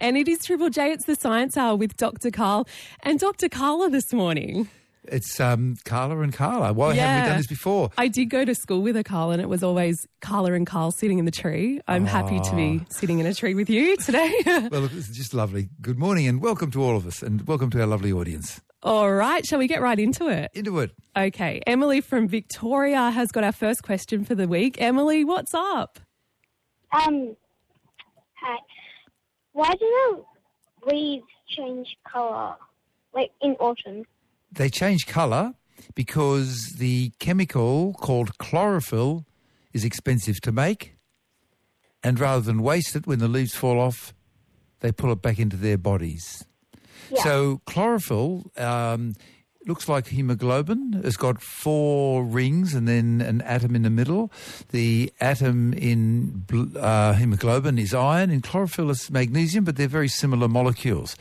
And it is Triple J. It's the Science Hour with Dr. Karl and Dr. Carla this morning. It's um, Carla and Carla. Why haven't we done this before? I did go to school with a Carl, and it was always Carla and Carl sitting in the tree. I'm happy to be sitting in a tree with you today. well, look, it's just lovely. Good morning and welcome to all of us and welcome to our lovely audience. All right, shall we get right into it? Into it. Okay, Emily from Victoria has got our first question for the week. Emily, what's up? Um, hi. Why do the leaves change colour, like in autumn? They change colour because the chemical called chlorophyll is expensive to make. And rather than waste it when the leaves fall off, they pull it back into their bodies. Yeah. So chlorophyll um, looks like hemoglobin. It's got four rings and then an atom in the middle. The atom in uh, hemoglobin is iron. In chlorophyll is magnesium, but they're very similar molecules.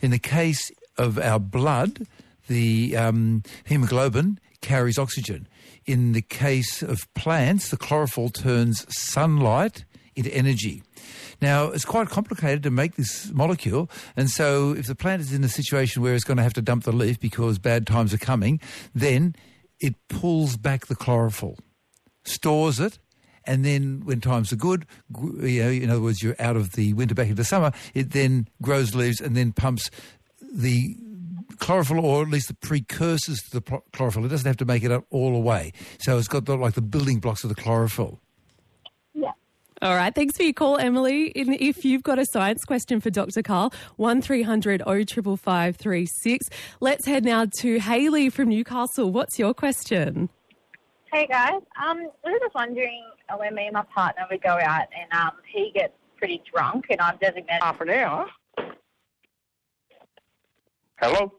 In the case of our blood, the um, hemoglobin carries oxygen. In the case of plants, the chlorophyll turns sunlight into energy. Now, it's quite complicated to make this molecule, and so if the plant is in a situation where it's going to have to dump the leaf because bad times are coming, then it pulls back the chlorophyll, stores it, and then when times are good, you know, in other words, you're out of the winter back into the summer, it then grows leaves and then pumps the chlorophyll, or at least the precursors to the chlorophyll. It doesn't have to make it up all away. So it's got the, like the building blocks of the chlorophyll. Yeah. All right, thanks for your call, Emily. And if you've got a science question for Dr. Karl, 1300 055536. Let's head now to Haley from Newcastle. What's your question? Hey guys, um, I was just wondering uh, when me and my partner would go out and um, he gets pretty drunk and I'm designated half an hour. Hello?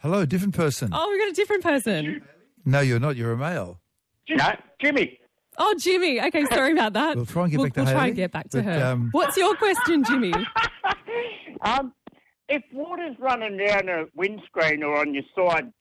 Hello, different person. Oh, we've got a different person. No, you're not. You're a male. No, Jimmy. Oh, Jimmy. Okay, sorry about that. We'll try and get we'll, back to We'll try Haley, and get back to but, her. um, What's your question, Jimmy? Um, if water's running down a windscreen or on your side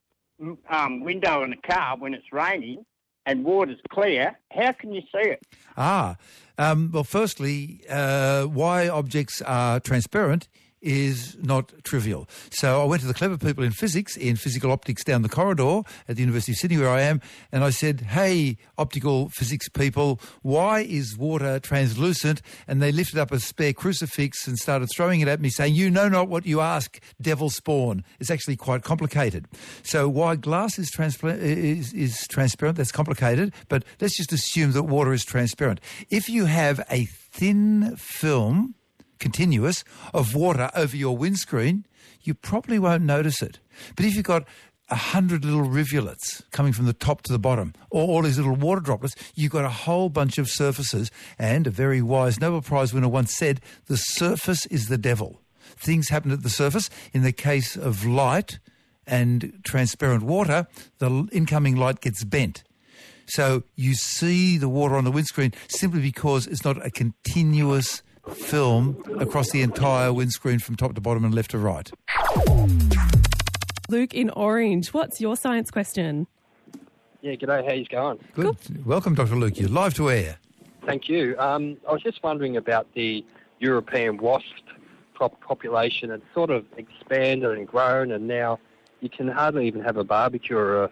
um, window in a car when it's raining and water's clear, how can you see it? Ah, um, well, firstly, uh, why objects are transparent is not trivial. So I went to the clever people in physics, in physical optics down the corridor at the University of Sydney where I am, and I said, hey, optical physics people, why is water translucent? And they lifted up a spare crucifix and started throwing it at me, saying, you know not what you ask, devil spawn. It's actually quite complicated. So why glass is, is, is transparent, that's complicated, but let's just assume that water is transparent. If you have a thin film continuous of water over your windscreen, you probably won't notice it. But if you've got a hundred little rivulets coming from the top to the bottom, or all these little water droplets, you've got a whole bunch of surfaces. And a very wise Nobel Prize winner once said, the surface is the devil. Things happen at the surface. In the case of light and transparent water, the incoming light gets bent. So you see the water on the windscreen simply because it's not a continuous film across the entire windscreen from top to bottom and left to right. Luke in Orange. What's your science question? Yeah, g'day. How you going? Good. Welcome, Dr. Luke. You're live to air. Thank you. Um, I was just wondering about the European wasp prop- population. It's sort of expanded and grown, and now you can hardly even have a barbecue or a,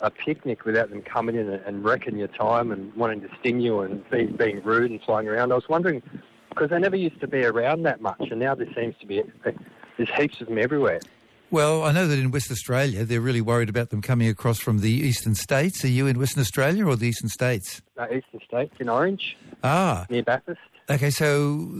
a picnic without them coming in and, and wrecking your time and wanting to sting you and be, being rude and flying around. I was wondering because they never used to be around that much, and now there seems to be there's heaps of them everywhere. Well, I know that in West Australia, they're really worried about them coming across from the eastern states. Are you in Western Australia or the eastern states? Uh, eastern states in Orange, Ah, near Bathurst. okay. So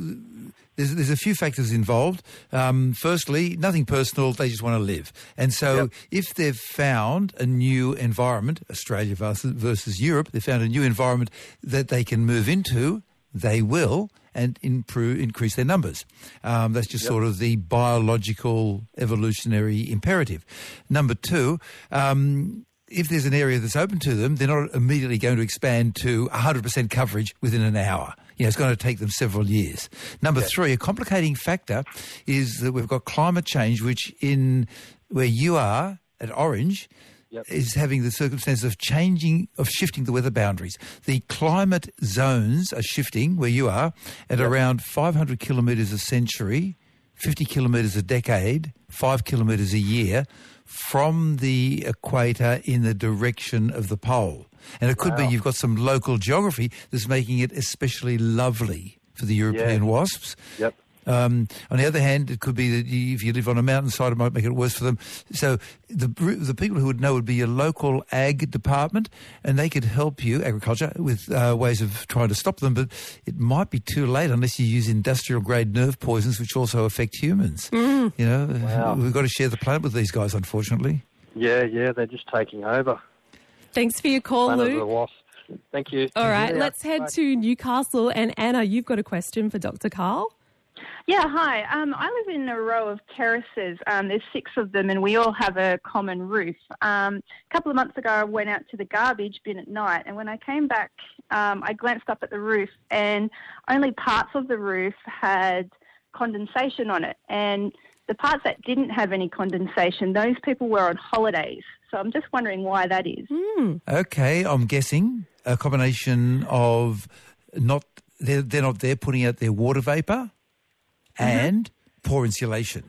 there's, there's a few factors involved. Um, firstly, nothing personal. They just want to live. And so Yep. if they've found a new environment, Australia versus, versus Europe, they've found a new environment that they can move into, they will and improve, increase their numbers. Um, that's just sort of the biological evolutionary imperative. Number two, um, if there's an area that's open to them, they're not immediately going to expand to 100% coverage within an hour. You know, it's going to take them several years. Number three, a complicating factor is that we've got climate change, which in where you are at Orange, Yep. is having the circumstance of changing, of shifting the weather boundaries. The climate zones are shifting where you are at around 500 kilometres a century 50 kilometres a decade, 5 kilometres a year from the equator in the direction of the pole. And it could be you've got some local geography that's making it especially lovely for the European Yeah. wasps. Yep. Um, on the other hand, it could be that you, if you live on a mountainside, it might make it worse for them. So the the people who would know would be your local ag department, and they could help you, agriculture, with uh, ways of trying to stop them. But it might be too late unless you use industrial grade nerve poisons, which also affect humans. You know, Wow. we've got to share the planet with these guys, unfortunately. Yeah, yeah, they're just taking over. Thanks for your call, Planet of the Luke. Thank you. All right, Yeah. let's head Bye. to Newcastle. And Anna, you've got a question for Dr. Karl. Yeah, hi. Um, I live in a row of terraces. Um, there's six of them, and we all have a common roof. Um, a couple of months ago, I went out to the garbage bin at night, and when I came back, um, I glanced up at the roof, and only parts of the roof had condensation on it. And the parts that didn't have any condensation, those people were on holidays. So I'm just wondering why that is. Okay, I'm guessing a combination of not they're, they're not there putting out their water vapor and poor insulation.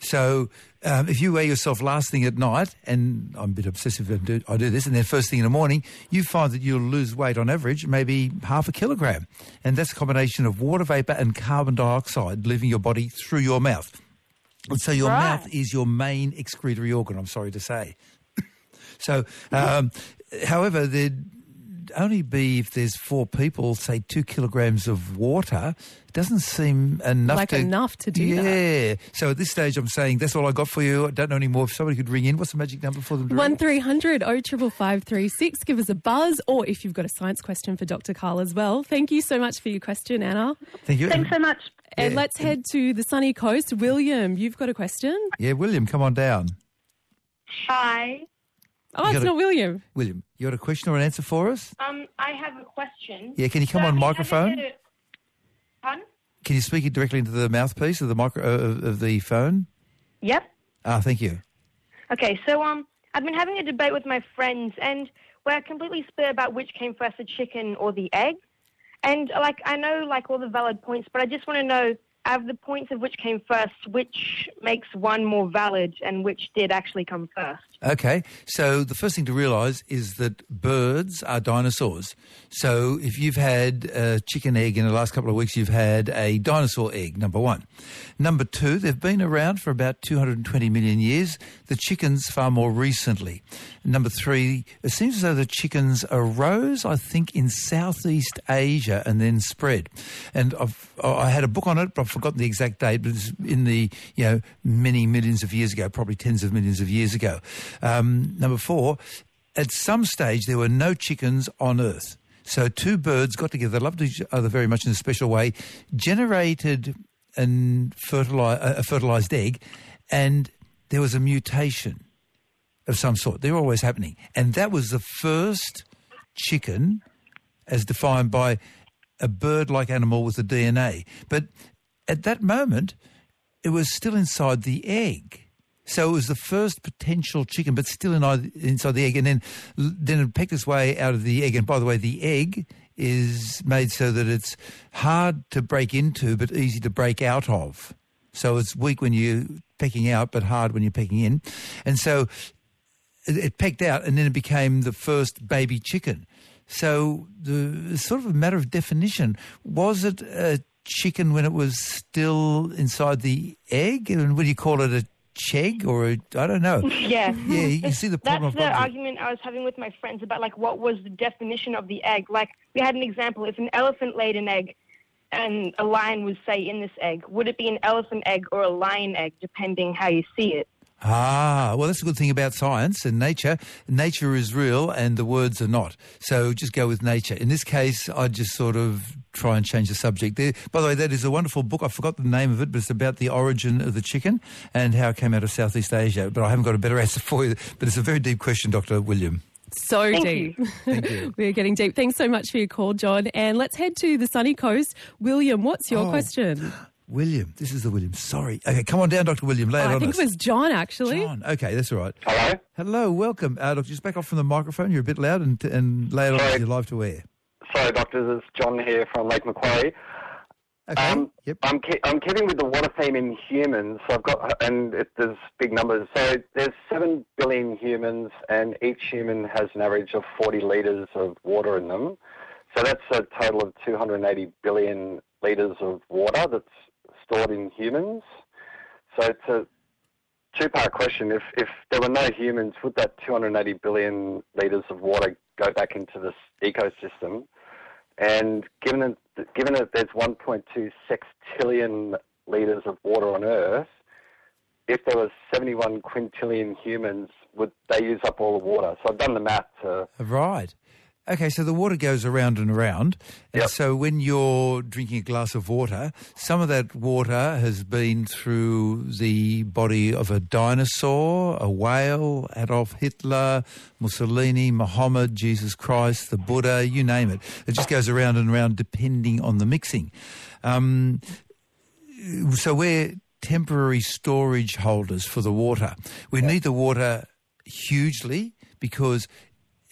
So um, if you weigh yourself last thing at night, and I'm a bit obsessive, I do, I do this, and then first thing in the morning, you find that you'll lose weight on average, maybe half a kilogram. And that's a combination of water vapor and carbon dioxide leaving your body through your mouth. And so your Right. mouth is your main excretory organ, I'm sorry to say. So, um, however, there'd only be if there's four people, say two kilograms of water. Doesn't seem enough Like to enough to do yeah. that. So at this stage, I'm saying that's all I got for you. I don't know anymore. If somebody could ring in, what's the magic number for them? To One ring? three hundred oh triple five three six. Give us a buzz, or if you've got a science question for Dr. Karl as well. Thank you so much for your question, Anna. Thank you. Thanks so much. And Yeah. let's head to the sunny coast. William, you've got a question. Yeah, William, come on down. Hi. Oh, You not William. William, you got a question or an answer for us? Um, I have a question. Yeah, can you come So on I've microphone? a- Pardon? Can you speak it directly into the mouthpiece of the micro uh, of of the phone? Yep. Ah, thank you. Okay, so um, I've been having a debate with my friends, and we're completely split about which came first, the chicken or the egg. And like, I know like all the valid points, but I just want to know, out of the points of which came first, which makes one more valid, and which did actually come first. Okay, so the first thing to realise is that birds are dinosaurs. So if you've had a chicken egg in the last couple of weeks, you've had a dinosaur egg, number one. Number two, they've been around for about 220 million years. The chickens far more recently. Number three, it seems as though the chickens arose, I think, in Southeast Asia and then spread. And I've, I had a book on it, but I've forgotten the exact date, but it's in the, you know, many millions of years ago, probably tens of millions of years ago. Um, number four, at some stage there were no chickens on Earth. So two birds got together, loved each other very much in a special way, generated an fertili- a fertilized egg, and there was a mutation of some sort. They're always happening. And that was the first chicken as defined by a bird-like animal with the DNA. But at that moment, it was still inside the egg. So it was the first potential chicken, but still in, inside the egg. And then, then it pecked its way out of the egg. And by the way, the egg is made so that it's hard to break into, but easy to break out of. So it's weak when you're pecking out, but hard when you're pecking in. And so it, it pecked out, and then it became the first baby chicken. So the sort of a matter of definition. Was it a chicken when it was still inside the egg? And would you call it a chegg or a, I don't know. Yeah. Yeah, you see the problem. That's the argument I was having with my friends about like what was the definition of the egg. Like we had an example: if an elephant laid an egg, and a lion was say in this egg, would it be an elephant egg or a lion egg, depending how you see it? Ah, well, that's a good thing about science and nature. Nature is real and the words are not. So just go with nature. In this case, I just sort of try and change the subject. There, by the way, that is a wonderful book. I forgot the name of it, but it's about the origin of the chicken and how it came out of Southeast Asia. But I haven't got a better answer for you. But it's a very deep question, Dr. William. So Thank deep. Thank you. We're getting deep. Thanks so much for your call, John. And let's head to the sunny coast. William, what's your Oh. question? William. This is the William. Sorry. Okay, come on down, Dr. William. Lay it Oh, I think us. it was John, actually. John. Okay, that's all right. Hello? Hello, welcome. Uh, look, just back off from the microphone. You're a bit loud and, and lay it on us. Sorry. You're live to air. Sorry, doctors, it's John here from Lake Macquarie. Okay. Um, yep. I'm ke- I'm keeping with the water theme in humans. So I've got and it, there's big numbers. So there's seven billion humans, and each human has an average of 40 liters of water in them. So that's a total of 280 billion liters of water that's in humans. So it's a two-part question. If if there were no humans, would that 280 billion liters of water go back into this ecosystem? And given that, given that there's 1.2 sextillion liters of water on Earth, if there was 71 quintillion humans, would they use up all the water? So I've done the math to Right. Okay, so the water goes around and around. And Yep. so when you're drinking a glass of water, some of that water has been through the body of a dinosaur, a whale, Adolf Hitler, Mussolini, Muhammad, Jesus Christ, the Buddha, you name it. It just goes around and around depending on the mixing. Um, so we're temporary storage holders for the water. We need the water hugely because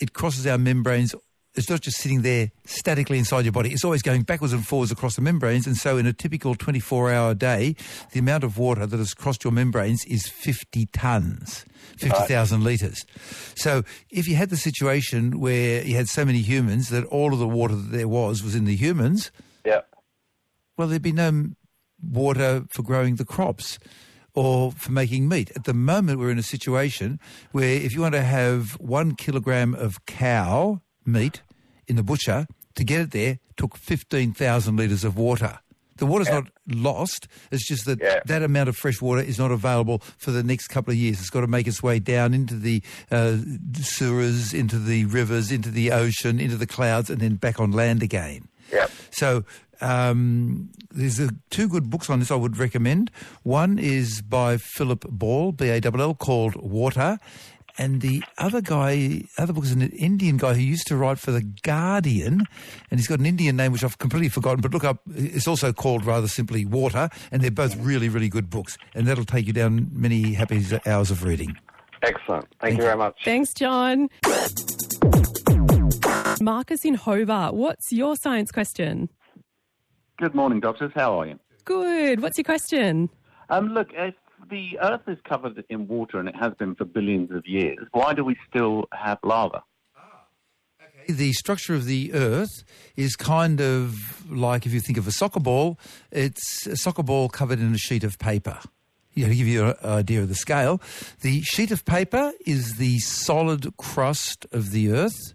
it crosses our membranes. It's not just sitting there statically inside your body. It's always going backwards and forwards across the membranes. And so in a typical 24-hour day, the amount of water that has crossed your membranes is 50 tonnes, 50,000 litres. So if you had the situation where you had so many humans that all of the water that there was was in the humans, yeah. well, there'd be no water for growing the crops or for making meat. At the moment, we're in a situation where if you want to have one kilogram of cow meat in the butcher, to get it there took 15,000 litres of water. The water's not lost. It's just that Yeah. that amount of fresh water is not available for the next couple of years. It's got to make its way down into the uh, sewers, into the rivers, into the ocean, into the clouds, and then back on land again. Yep. So um, there's a, two good books on this I would recommend. One is by Philip Ball, B-A-L-L, called Water. And the other guy, other book is an Indian guy who used to write for The Guardian, and he's got an Indian name which I've completely forgotten, but look up, it's also called rather simply Water, and they're both really, really good books. And that'll take you down many happy hours of reading. Excellent. Thank, you very much. Thanks, John. Marcus in Hobart, what's your science question? Good morning, doctors. How are you? Good. What's your question? Um, look, if the Earth is covered in water and it has been for billions of years, why do we still have lava? The structure of the Earth is kind of like if you think of a soccer ball, it's a soccer ball covered in a sheet of paper. You know, to give you an idea of the scale, the sheet of paper is the solid crust of the Earth,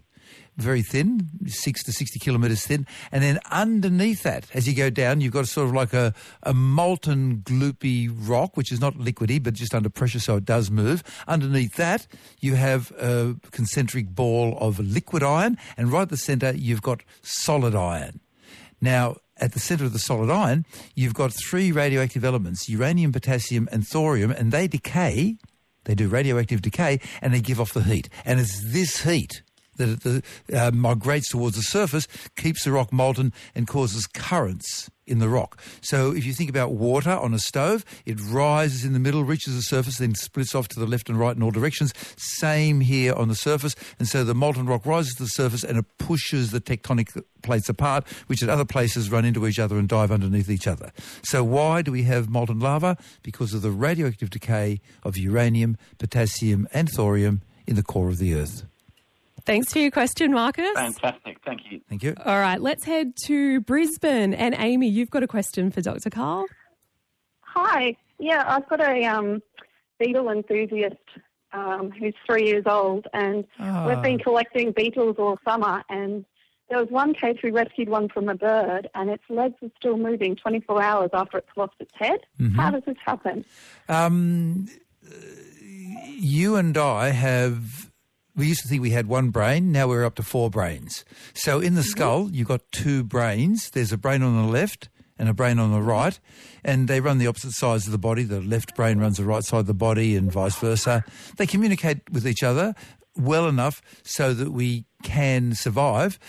very thin, six to 60 kilometres thin. And then underneath that, as you go down, you've got sort of like a, a molten gloopy rock, which is not liquidy, but just under pressure, so it does move. Underneath that, you have a concentric ball of liquid iron, and right at the centre, you've got solid iron. Now, at the centre of the solid iron, you've got three radioactive elements, uranium, potassium, and thorium, and they decay, they do radioactive decay, and they give off the heat. And it's this heat that it uh, migrates towards the surface, keeps the rock molten, and causes currents in the rock. So if you think about water on a stove, it rises in the middle, reaches the surface, then splits off to the left and right in all directions. Same here on the surface. And so the molten rock rises to the surface and it pushes the tectonic plates apart, which at other places run into each other and dive underneath each other. So why do we have molten lava? Because of the radioactive decay of uranium, potassium and thorium in the core of the Earth. Thanks for your question, Marcus. Fantastic. Thank you. Thank you. All right, let's head to Brisbane. And Amy, you've got a question for Dr. Karl. Hi. Yeah, I've got a um, beetle enthusiast um, who's three years old, and we've been collecting beetles all summer. And there was one case we rescued one from a bird, and its legs are still moving 24 hours after it's lost its head. How does this happen? Um, you and I have. We used to think we had one brain. Now we're up to four brains. So in the skull, you've got two brains. There's a brain on the left and a brain on the right, and they run the opposite sides of the body. The left brain runs the right side of the body, and vice versa. They communicate with each other well enough so that we can survive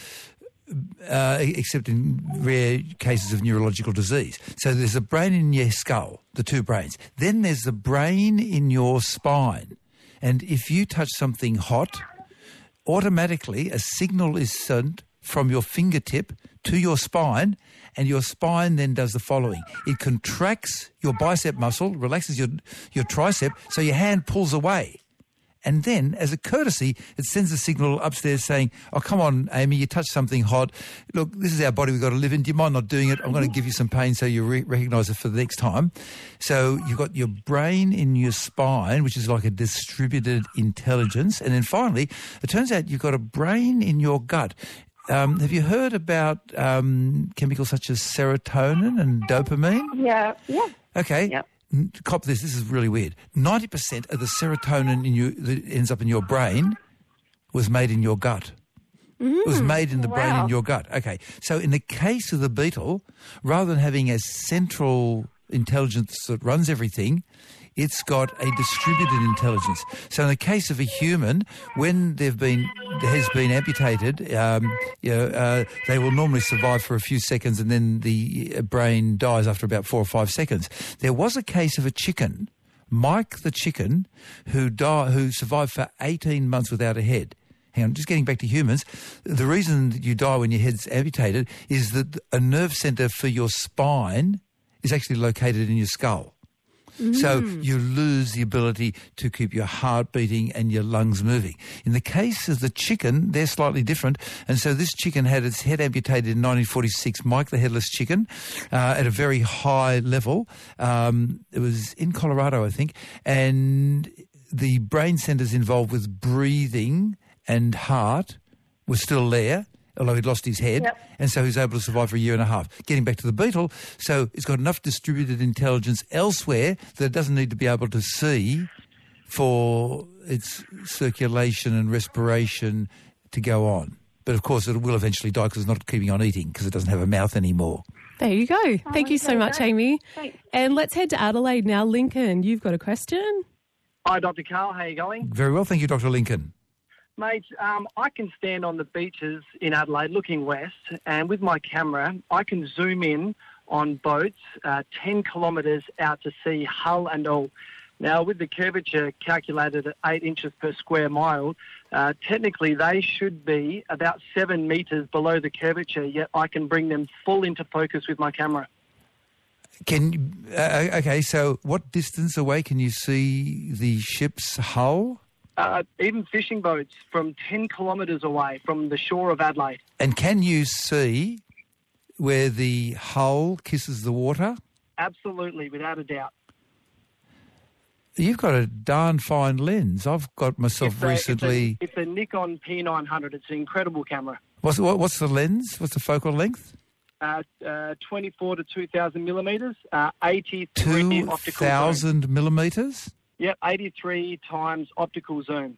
uh, except in rare cases of neurological disease. So there's a brain in your skull, the two brains. Then there's the brain in your spine. And if you touch something hot, automatically a signal is sent from your fingertip to your spine, and your spine then does the following. It contracts your bicep muscle, relaxes your, your tricep, so your hand pulls away. And then, as a courtesy, it sends a signal upstairs saying, oh, come on, Amy, you touched something hot. Look, this is our body we've got to live in. Do you mind not doing it? I'm going to give you some pain so you re recognise it for the next time. So you've got your brain in your spine, which is like a distributed intelligence. And then finally, it turns out you've got a brain in your gut. Um, have you heard about um, chemicals such as serotonin and dopamine? Yeah, yeah. Okay. Yep. Cop this. This is really weird. Ninety percent of the serotonin in you that ends up in your brain was made in your gut. It was mm, made in the brain Wow. in your gut. Okay. So in the case of the beetle, rather than having a central intelligence that runs everything, it's got a distributed intelligence. So in the case of a human, when they've been has been amputated, um, you know, uh, they will normally survive for a few seconds, and then the uh, brain dies after about four or five seconds. There was a case of a chicken, Mike the chicken, who died, who survived for eighteen months without a head. Hang on, just getting back to humans. The reason you die when your head's amputated is that a nerve center for your spine is actually located in your skull. So you lose the ability to keep your heart beating and your lungs moving. In the case of the chicken, they're slightly different. And so this chicken had its head amputated in 1946, Mike the Headless Chicken, uh, at a very high level. Um, it was in Colorado, I think. And the brain centers involved with breathing and heart were still there, although he'd lost his head. And so he was able to survive for a year and a half. Getting back to the beetle, so it's got enough distributed intelligence elsewhere that it doesn't need to be able to see for its circulation and respiration to go on. But of course, it will eventually die because it's not keeping on eating because it doesn't have a mouth anymore. There you go. Thank you so much, great. Amy. Thanks. And let's head to Adelaide now. Lincoln, you've got a question? Hi, Dr. Karl. How are you going? Very well, thank you, Dr. Lincoln. Mate, um, I can stand on the beaches in Adelaide looking west, and with my camera, I can zoom in on boats uh, 10 kilometres out to sea, hull and all. Now, with the curvature calculated at 8 inches per square mile, uh, technically they should be about 7 metres below the curvature, yet I can bring them full into focus with my camera. Can uh, okay? So, what distance away can you see the ship's hull? Uh, even fishing boats from 10 kilometres away from the shore of Adelaide. And can you see where the hull kisses the water? Absolutely, without a doubt. You've got a darn fine lens. I've got myself It's a- recently. It's a, it's a Nikon P900. It's an incredible camera. What's, what, what's the lens? What's the focal length? Uh, uh, 24 to 2,000 millimeters, uh, 83 Two optical zoom. thousand millimeters. Yep, 83 times optical zoom.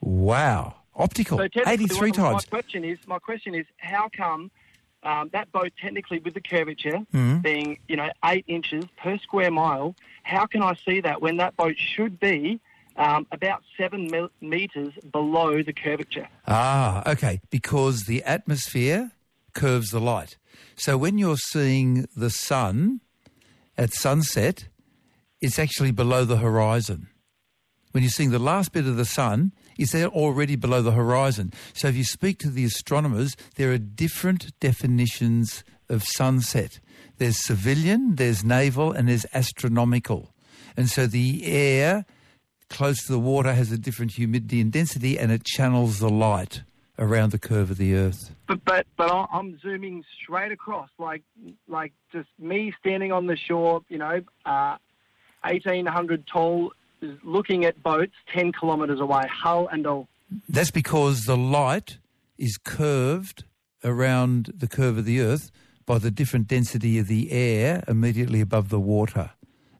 Wow, optical. So technically, Eighty-three what- times. My question is, my question is, how come um, that boat technically with the curvature Mhm. being, you know, eight inches per square mile, how can I see that when that boat should be um, about seven mil- meters below the curvature? Ah, okay. Because the atmosphere curves the light. So when you're seeing the sun at sunset, it's actually below the horizon. When you're seeing the last bit of the sun, it's there already below the horizon. So if you speak to the astronomers, there are different definitions of sunset. There's civilian, there's naval, and there's astronomical. And so the air close to the water has a different humidity and density, and it channels the light around the curve of the Earth. But but but I'm zooming straight across, like like just me standing on the shore, you know, uh, 1800 tall, looking at boats 10 kilometres away, hull and all. That's because the light is curved around the curve of the Earth by the different density of the air immediately above the water.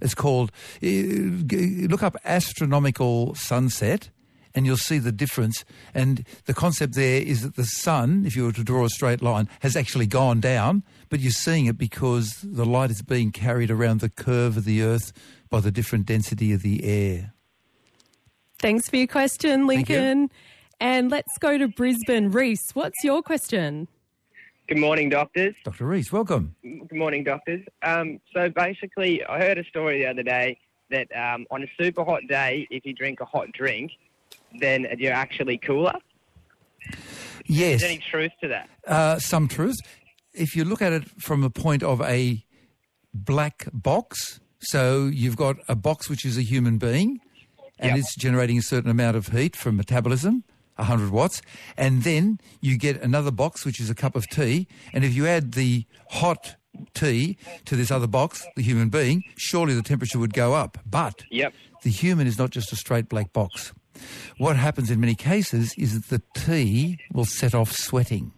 It's called, eh, look up astronomical sunset and you'll see the difference. And the concept there is that the sun, if you were to draw a straight line, has actually gone down, but you're seeing it because the light is being carried around the curve of the Earth by the different density of the air. Thanks for your question, Thank you. Lincoln. And let's go to Brisbane. Reese, what's your question? Good morning, doctors. Dr. Reese, welcome. Good morning, doctors. Um, so basically, I heard a story the other day that um, on a super hot day, if you drink a hot drink, then you're actually cooler. Yes. Is there any truth to that? Uh, some truth. if you look at it from the point of a black box, so you've got a box which is a human being, and Yep. it's generating a certain amount of heat from metabolism, 100 watts, and then you get another box which is a cup of tea, and if you add the hot tea to this other box, the human being, surely the temperature would go up. But Yep. the human is not just a straight black box. What happens in many cases is that the tea will set off sweating.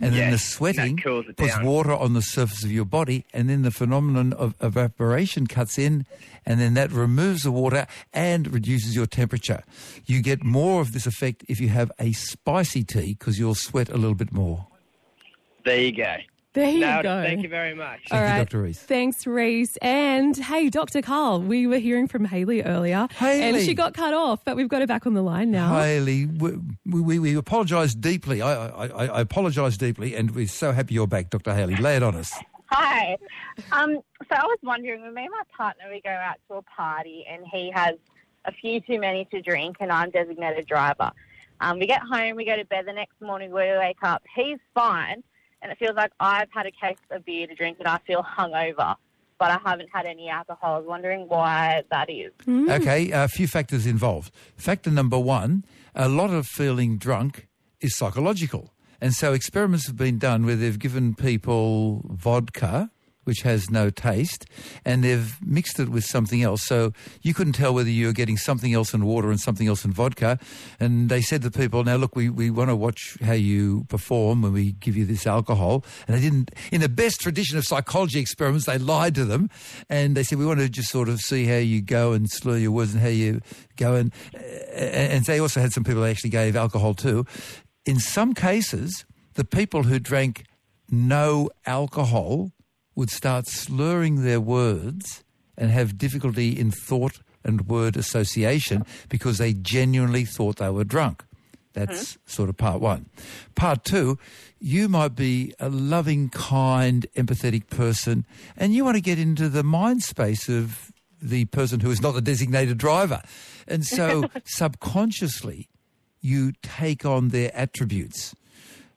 And then the sweating that cools it puts down. water on the surface of your body, and then the phenomenon of evaporation cuts in, and then that removes the water and reduces your temperature. You get more of this effect if you have a spicy tea because you'll sweat a little bit more. There you go. There you Nailed it. go. Thank you very much. All right. Dr. Reese. Thanks, Reese. And hey, Dr. Karl, we were hearing from Haley earlier. And she got cut off, but we've got her back on the line now. Haley, we, we, we apologise deeply. I, I, I- I apologise deeply, and we're so happy you're back, Dr. Haley. Lay it on us. Hi. Um, so I was wondering, when me and my partner we go out to a party and he has a few too many to drink and I'm designated driver. Um, we get home, we go to bed the next morning, we wake up, he's fine, and it feels like I've had a case of beer to drink and I feel hungover, but I haven't had any alcohol. I was wondering why that is. Mm. Okay, a few factors involved. Factor number one, a lot of feeling drunk is psychological. And so experiments have been done where they've given people vodka, which has no taste, and they've mixed it with something else. So you couldn't tell whether you were getting something else in water and something else in vodka. And they said to people, now look, we, we want to watch how you perform when we give you this alcohol. And they didn't, in the best tradition of psychology experiments, they lied to them. And they said, we want to just sort of see how you go and slur your words and how you go. And, and they also had some people they actually gave alcohol to. In some cases, the people who drank no alcohol would start slurring their words and have difficulty in thought and word association because they genuinely thought they were drunk. That's hmm. sort of part one. Part two, you might be a loving, kind, empathetic person, and you want to get into the mind space of the person who is not the designated driver. And so subconsciously, you take on their attributes.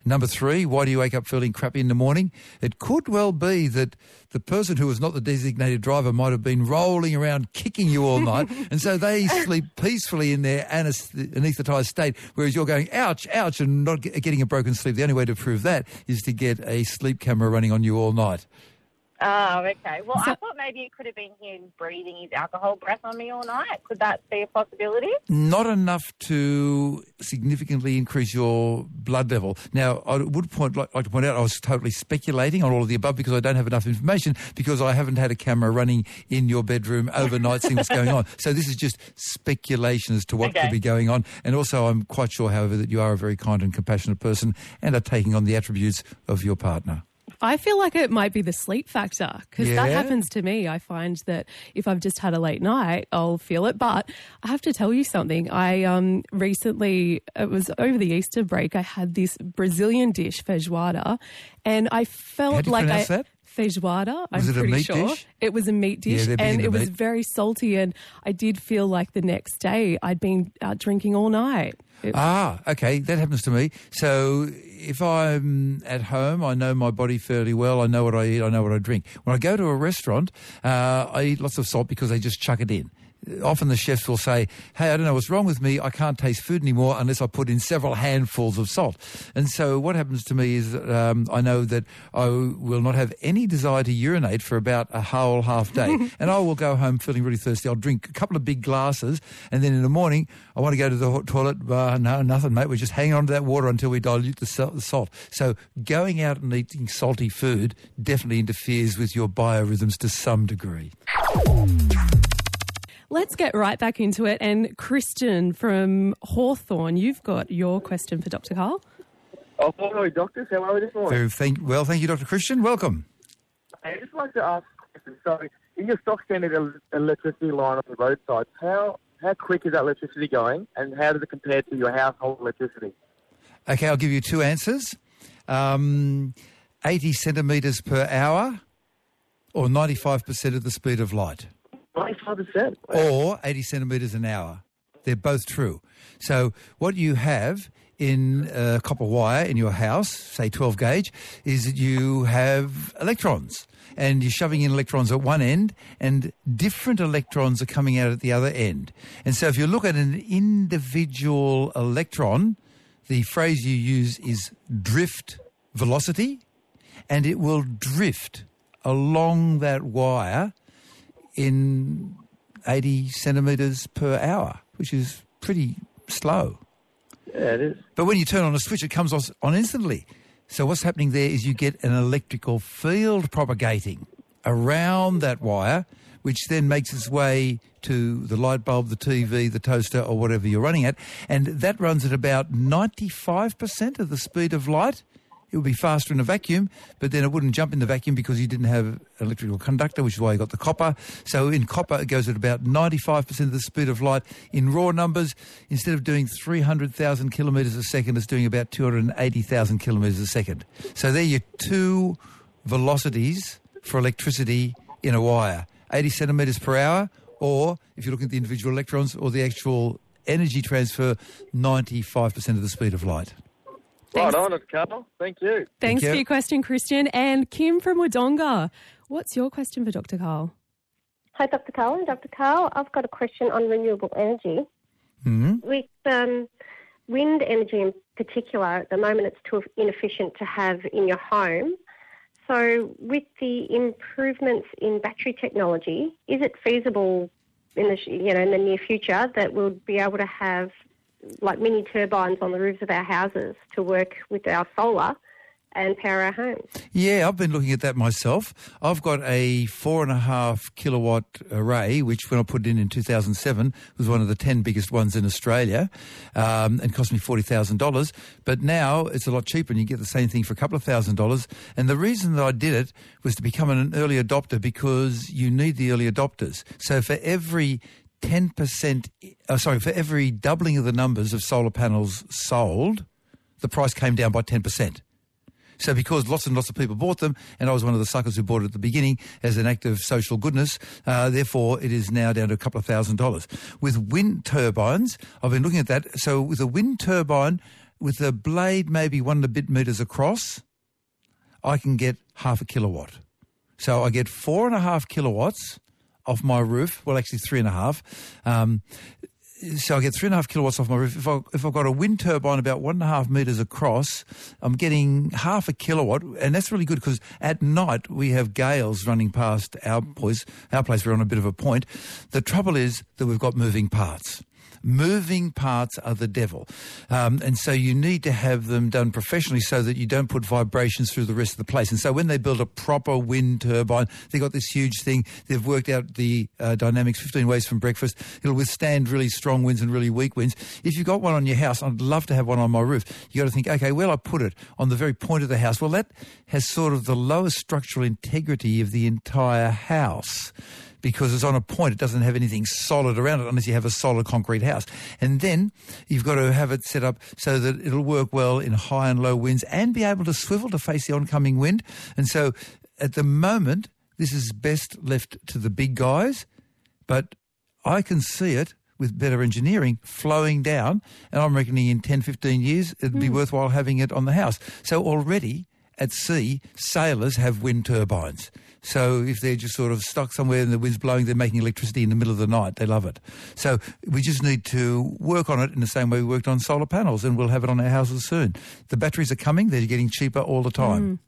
Number three, why do you wake up feeling crappy in the morning? It could well be that the person who was not the designated driver might have been rolling around kicking you all night, and so they sleep peacefully in their anaesthetised state, whereas you're going, ouch, ouch, and not getting a broken sleep. The only way to prove that is to get a sleep camera running on you all night. Oh, okay. Well, I thought maybe it could have been him breathing his alcohol breath on me all night. Could that be a possibility? Not enough to significantly increase your blood level. Now, I would point, like, like to point out, I was totally speculating on all of the above because I don't have enough information because I haven't had a camera running in your bedroom overnight seeing what's going on. So this is just speculation as to what Okay. could be going on. And also, I'm quite sure, however, that you are a very kind and compassionate person and are taking on the attributes of your partner. I feel like it might be the sleep factor because that happens to me. I find that if I've just had a late night, I'll feel it. But I have to tell you something. I um, recently, it was over the Easter break, I had this Brazilian dish, feijoada, and I felt How do you like I. that? Feijoada, Was I'm it a pretty meat sure. dish? It was a meat dish, they're and it was very salty. And I did feel like the next day I'd been out drinking all night. It- Ah, okay, that happens to me. So if I'm at home, I know my body fairly well. I know what I eat. I know what I drink. When I go to a restaurant, uh, I eat lots of salt because they just chuck it in. Often the chefs will say, hey, I don't know what's wrong with me. I can't taste food anymore unless I put in several handfuls of salt. And so what happens to me is that, um, I know that I will not have any desire to urinate for about a whole half day. and I will go home feeling really thirsty. I'll drink a couple of big glasses. And then in the morning, I want to go to the toilet. Uh, no, nothing, mate. We're just hanging on to that water until we dilute the salt. So going out and eating salty food definitely interferes with your biorhythms to some degree. Let's get right back into it. And Christian from Hawthorne, you've got your question for Dr. Karl. Oh, hello, doctors. How are we this morning? Very thank, well, thank you, Dr. Christian. Welcome. I'd just like to ask a question. So, in your stock standard el- electricity line on the roadside, how how quick is that electricity going, and how does it compare to your household electricity? Okay, I'll give you two answers. Um, 80 centimetres per hour or 95% of the speed of light. Ninety-five percent. or 80 centimetres an hour. They're both true. So what you have in uh, copper wire in your house, say 12 gauge, is that you have electrons. And you're shoving in electrons at one end, and different electrons are coming out at the other end. And so if you look at an individual electron, the phrase you use is drift velocity, and it will drift along that wire in 80 centimetres per hour, which is pretty slow. Yeah, it is. But when you turn on a switch, it comes on instantly. So what's happening there is you get an electrical field propagating around that wire, which then makes its way to the light bulb, the TV, the toaster, or whatever you're running at. And that runs at about 95% of the speed of light. It would be faster in a vacuum, but then it wouldn't jump in the vacuum because you didn't have an electrical conductor, which is why you got the copper. So in copper, it goes at about 95% of the speed of light. In raw numbers, instead of doing 300,000 kilometres a second, it's doing about 280,000 kilometres a second. So there are your two velocities for electricity in a wire. 80 centimetres per hour, or if you're looking at the individual electrons, or the actual energy transfer, 95% of the speed of light. Right on it, Karl. Thank you. Thanks for your question, Christian. And Kim from Wodonga. What's your question for Dr. Karl? Hi, Dr. Karl and Dr. Carl. I've got a question on renewable energy. Mm-hmm. With um, wind energy in particular, at the moment it's too inefficient to have in your home. So, with the improvements in battery technology, is it feasible in the you know in the near future that we'll be able to have like mini turbines on the roofs of our houses to work with our solar and power our homes? Yeah, I've been looking at that myself. I've got a four and a half kilowatt array, which when I put it in in 2007 was one of the 10 biggest ones in Australia um, and cost me $40,000. But now it's a lot cheaper and you get the same thing for a couple of thousand dollars. And the reason that I did it was to become an early adopter because you need the early adopters. So for every 10%, uh, sorry, for every doubling of the numbers of solar panels sold, the price came down by 10%. So because lots and lots of people bought them, and I was one of the suckers who bought it at the beginning as an act of social goodness, uh, therefore it is now down to a couple of thousand dollars. With wind turbines, I've been looking at that. So with a wind turbine, with a blade maybe one and a bit metres across, I can get half a kilowatt. So I get four and a half kilowatts off my roof. Well, actually three and a half. Um, so I get three and a half kilowatts off my roof. If, I, if I've got a wind turbine about one and a half metres across, I'm getting half a kilowatt, and that's really good because at night we have gales running past our place. Our place we're on a bit of a point. The trouble is that we've got moving parts. Moving parts are the devil. Um, and so you need to have them done professionally so that you don't put vibrations through the rest of the place. And so when they build a proper wind turbine, they've got this huge thing. They've worked out the uh, dynamics 15 ways from breakfast. It'll withstand really strong winds and really weak winds. If you've got one on your house, I'd love to have one on my roof. you got to think, okay, where I put it? On the very point of the house. Well, that has sort of the lowest structural integrity of the entire house because it's on a point. It doesn't have anything solid around it unless you have a solid concrete house. And then you've got to have it set up so that it'll work well in high and low winds and be able to swivel to face the oncoming wind. And so at the moment, this is best left to the big guys, but I can see it with better engineering flowing down and I'm reckoning in 10, 15 years it'd be hmm. worthwhile having it on the house. So already at sea, sailors have wind turbines. So if they're just sort of stuck somewhere and the wind's blowing, they're making electricity in the middle of the night. They love it. So we just need to work on it in the same way we worked on solar panels, and we'll have it on our houses soon. The batteries are coming. They're getting cheaper all the time.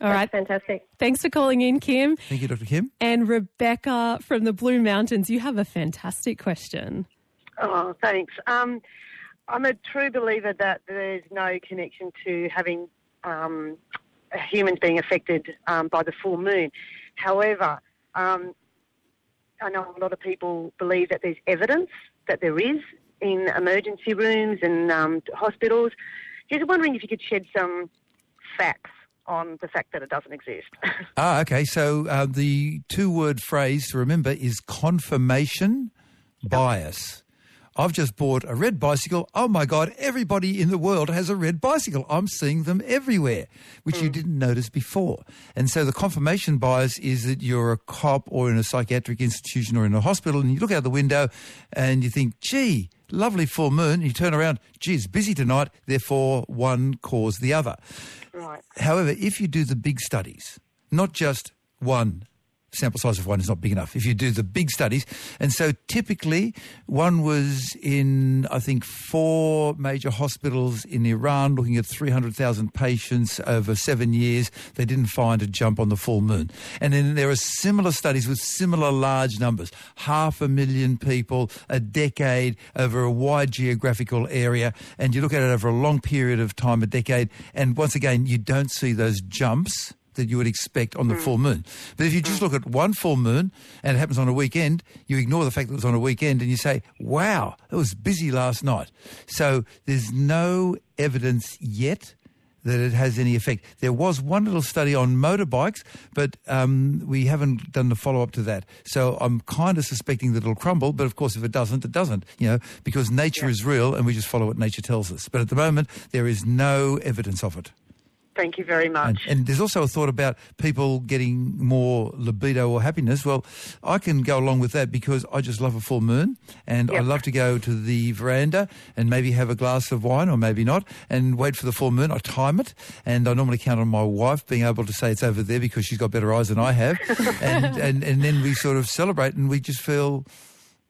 All right. fantastic. Thanks for calling in, Kim. Thank you, Dr. Kim. And Rebecca from the Blue Mountains, you have a fantastic question. Oh, thanks. Um, I'm a true believer that there's no connection to having um, humans being affected um, by the full moon. However, um, I know a lot of people believe that there's evidence that there is in emergency rooms and um, hospitals. Just wondering if you could shed some facts on the fact that it doesn't exist. Ah, okay. So uh, the two-word phrase to remember is confirmation bias. I've just bought a red bicycle. Oh my God, everybody in the world has a red bicycle. I'm seeing them everywhere, which you hmm. didn't notice before. And so the confirmation bias is that you're a cop or in a psychiatric institution or in a hospital and you look out the window and you think, gee, lovely full moon. And you turn around, gee, it's busy tonight, therefore one caused the other. Right. However, if you do the big studies, not just one sample size of one is not big enough. If you do the big studies, and so typically one was in, I think, four major hospitals in Iran looking at 300,000 patients over seven years. They didn't find a jump on the full moon. And then there are similar studies with similar large numbers, half a million people, a decade, over a wide geographical area, and you look at it over a long period of time, a decade, and once again, you don't see those jumps that you would expect on the full moon. But if you just look at one full moon and it happens on a weekend, you ignore the fact that it was on a weekend and you say, wow, it was busy last night. So there's no evidence yet that it has any effect. There was one little study on motorbikes, but um, we haven't done the follow-up to that. So I'm kind of suspecting that it'll crumble, but of course if it doesn't, it doesn't, you know, because nature is real and we just follow what nature tells us. But at the moment, there is no evidence of it. Thank you very much. And, and there's also a thought about people getting more libido or happiness. Well, I can go along with that because I just love a full moon and I love to go to the veranda and maybe have a glass of wine or maybe not and wait for the full moon. I time it and I normally count on my wife being able to say it's over there because she's got better eyes than I have. and, and, and then we sort of celebrate and we just feel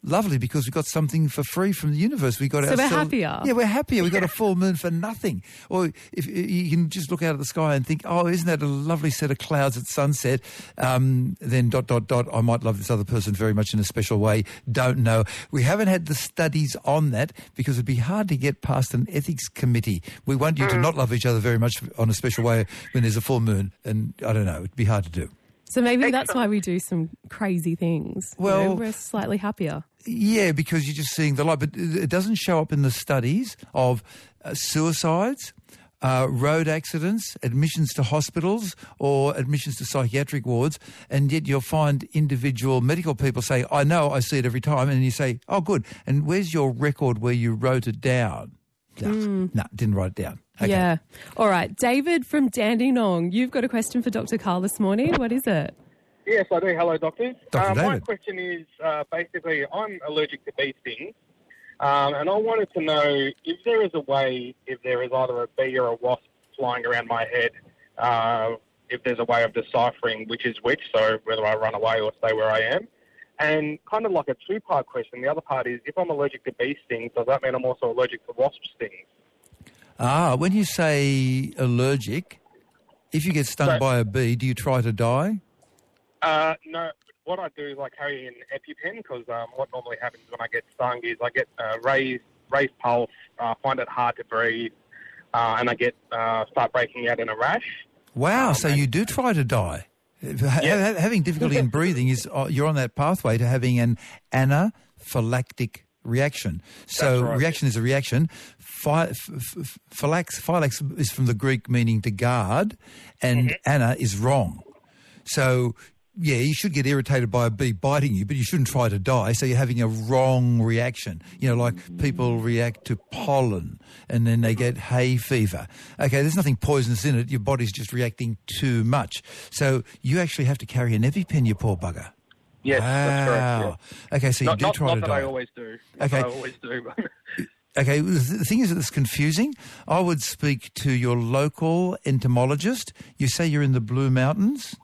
lovely because we got something for free from the universe. We got So we're ourselves- happier. Yeah, we're happier. We got a full moon for nothing. Or if you can just look out at the sky and think, oh, isn't that a lovely set of clouds at sunset? Um, then dot dot dot. I might love this other person very much in a special way. Don't know. We haven't had the studies on that because it'd be hard to get past an ethics committee. We want you to not love each other very much on a special way when there's a full moon, and I don't know. It'd be hard to do. So maybe that's why we do some crazy things. You know, Well- we're slightly happier. Yeah, because you're just seeing the light, but it doesn't show up in the studies of uh, suicides, uh, road accidents, admissions to hospitals, or admissions to psychiatric wards, and yet you'll find individual medical people say, "I know, I see it every time," and you say, "Oh, good." And where's your record where you wrote it down? No, no, didn't write it down. Okay. Yeah. All right. David from Dandenong, you've got a question for Dr. Karl this morning. What is it? Yes, I do. Hello, doctors. Dr. Uh, my David. question is uh, basically I'm allergic to bee stings, um, and I wanted to know if there is a way, if there is either a bee or a wasp flying around my head, uh, if there's a way of deciphering which is which, so whether I run away or stay where I am. And kind of like a two part question, the other part is if I'm allergic to bee stings, does that mean I'm also allergic to wasp stings? Ah, when you say allergic, if you get stung So- by a bee, do you try to die? Uh, no, what I do is I carry an EpiPen because um, what normally happens when I get stung is I get uh, raised raised pulse, uh, find it hard to breathe, uh, and I get uh, start breaking out in a rash. Wow, so you do try to die. Ha- Having difficulty in breathing is uh, you're on that pathway to having an anaphylactic reaction. So right. reaction is a reaction. F- Phylax, phylax is from the Greek meaning to guard, and mm-hmm. Anna is wrong. So yeah, you should get irritated by a bee biting you, but you shouldn't try to die. So you're having a wrong reaction. You know, like people react to pollen and then they get hay fever. Okay, there's nothing poisonous in it. Your body's just reacting too much. So you actually have to carry an EpiPen, you poor bugger. Yes, that's correct. Wow. Okay, so you not, do not, try not to that die. I always do. Okay. I always do. Okay, the the thing is that it's confusing. I would speak to your local entomologist. You say you're in the Blue Mountains?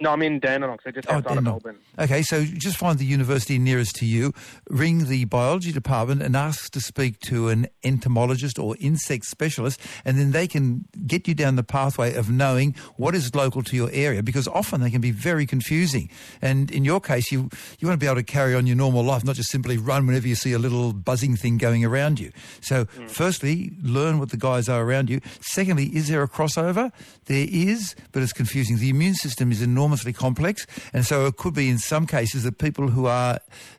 No, I'm in Dandenong, so just Oh, outside of Melbourne. Okay, so just find the university nearest to you, ring the biology department and ask to speak to an entomologist or insect specialist, and then they can get you down the pathway of knowing what is local to your area, because often they can be very confusing. And in your case, you, you want to be able to carry on your normal life, not just simply run whenever you see a little buzzing thing going around you. So hmm. firstly, learn what the guys are around you. Secondly, is there a crossover? There is, but it's confusing. The immune system is enormously complex, and so it could be in some cases that people who are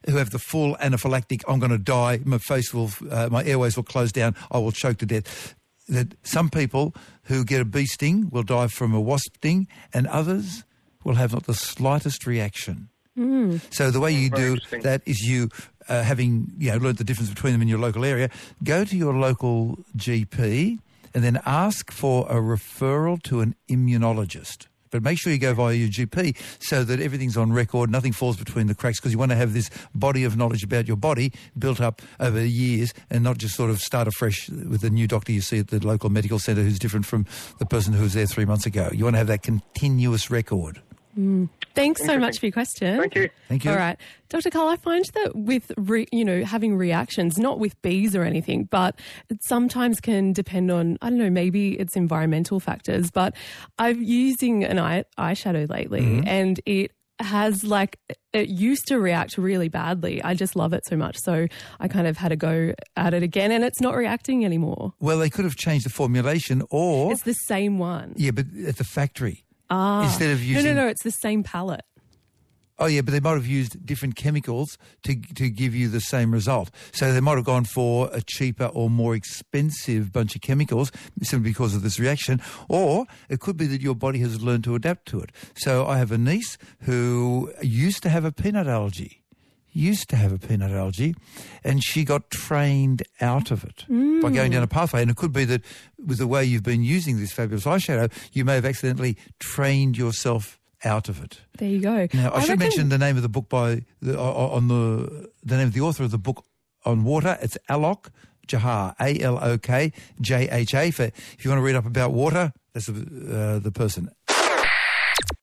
who have the full anaphylactic, I'm going to die, my face will, uh, my airways will close down, I will choke to death. That some people who get a bee sting will die from a wasp sting, and others will have not the slightest reaction. Mm. So the way you very do that is you, uh, having you know learned the difference between them in your local area, go to your local GP and then ask for a referral to an immunologist. But make sure you go via your GP so that everything's on record, nothing falls between the cracks, because you want to have this body of knowledge about your body built up over years and not just sort of start afresh with the new doctor you see at the local medical centre who's different from the person who was there three months ago. You want to have that continuous record. Mm. Thanks so much for your question. Thank you. Thank you. All right. Dr. Karl, I find that with, re, you know, having reactions, not with bees or anything, but it sometimes can depend on, I don't know, maybe it's environmental factors, but I'm using an eye, eyeshadow lately Mhm. and it has like, it used to react really badly. I just love it so much. So I kind of had to go at it again and it's not reacting anymore. Well, they could have changed the formulation or... It's the same one. Yeah, but at the factory. Ah. Instead of using... No, no, no. It's the same palette. Oh yeah, but they might have used different chemicals to to give you the same result. So they might have gone for a cheaper or more expensive bunch of chemicals simply because of this reaction, or it could be that your body has learned to adapt to it. So I have a niece who used to have a peanut allergy. Used to have a peanut allergy, and she got trained out of it by going down a pathway. And it could be that with the way you've been using this fabulous eyeshadow, you may have accidentally trained yourself out of it. There you go. Now, I, should reckon- mention the name of the book by the, on the the name of the author of the book on water. It's Alok Jha, A L O K J H A. For if you want to read up about water, that's the, uh, the person.